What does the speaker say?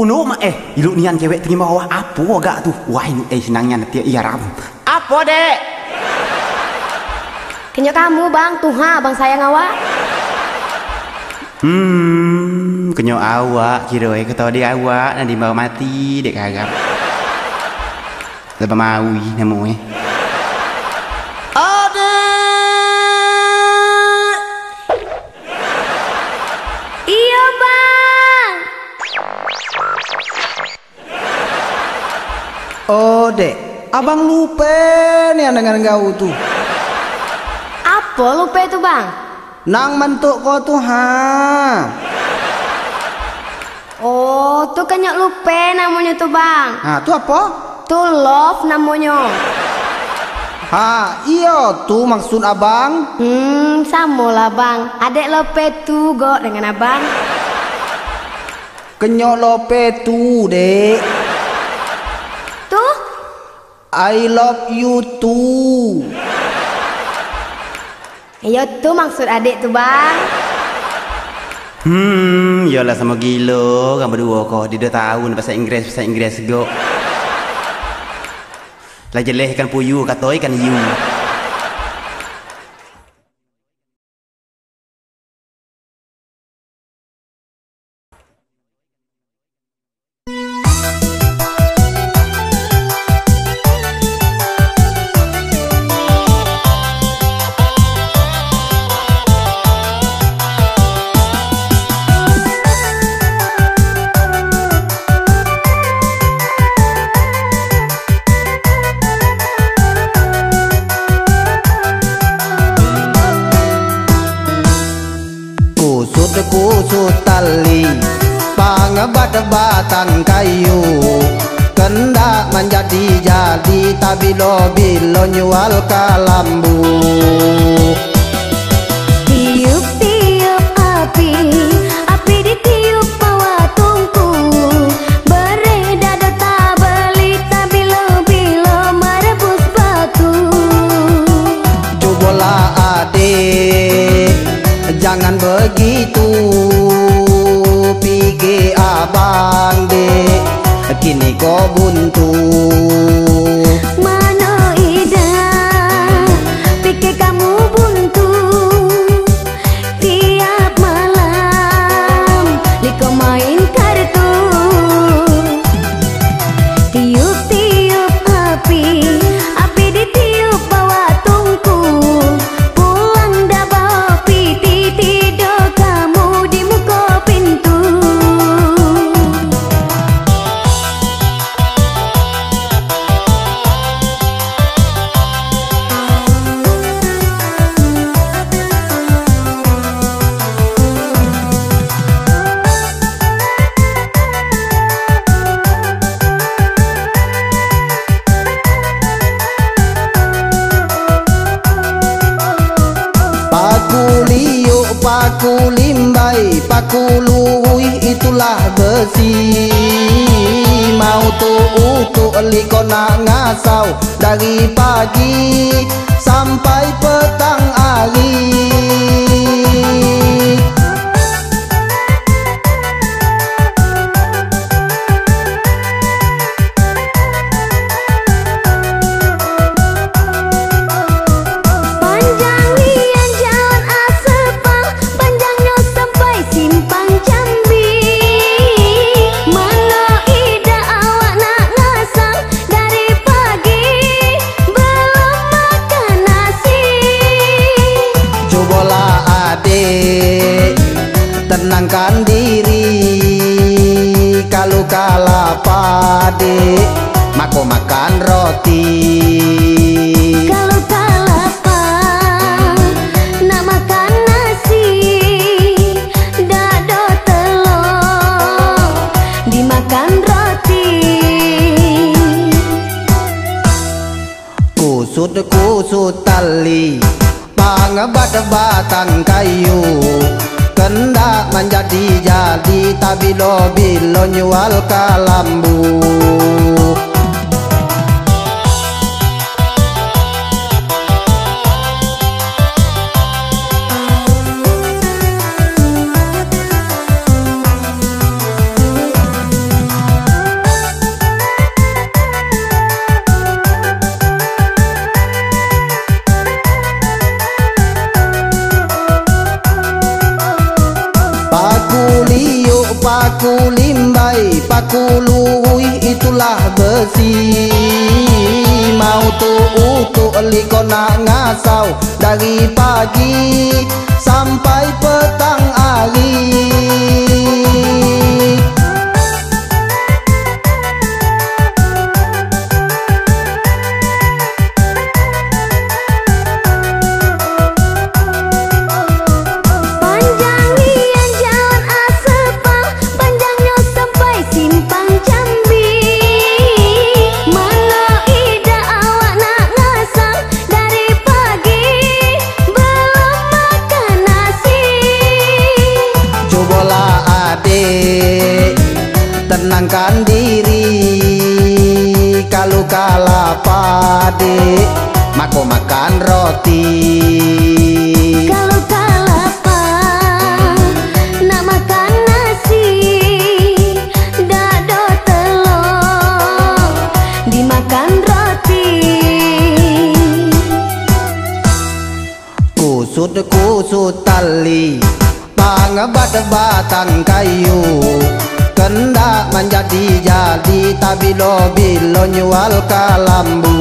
Uno mah eh, iluk nian cewek terima wah apa agak tu? Wah iluk eh senangnya nanti iya ram. Apa dek? Kenya kamu bang, tuha bang sayang awak. Hmm, kenyo awak kira eh kata dia awak nanti mau mati dek kagak. Lepas maui nemu eh. Iya Oh dek, abang lupa nih dengan kau tuh. Apa lupa itu bang? Nang mentuk kau tuh ha. Oh, tuh kenya lupa namanya tuh bang. Nah, tuh apa? Tuh love namanya. Ha, iya tuh maksud abang. Hmm, sama lah bang. Adek lupa tuh go dengan abang. Kenyok lope tuh dek. I love you too. iya tuh maksud adik tuh bang. Hmm, yalah sama gila kan berdua kau dia dah tahu bahasa Inggeris bahasa Inggeris go. Lah jeleh ikan puyu katoi ikan you. Kusut kusut tali Pangebat batang kayu. Kendak menjadi jadi Tapi lo bilo nyual kalambu Jangan begitu. Pikir abang dek Kini kau buntu paku limbai, paku luhui itulah besi. Mau tu utuk liko nak ngasau Dari pagi sampai petang hari Mako makan roti. Kalau tak lapar Nak makan nasi Dado telur Dimakan roti. Kusut kusut tali Pangebat batang kayu Kendak menjadi jadi Tapi lo bilo nyual kalambu paku limbai paku luhui itulah besi. Mau tu utu eli nak ngasau dari pagi sampai petang hari. Tenangkan diri. Kalau kalah pade mako makan roti. Kalau kalah nak makan nasi dado telur dimakan roti. Kusut kusut tali pangebat batang kayu kendak menjadi jadi. Tapi lo bilo nyual kalambu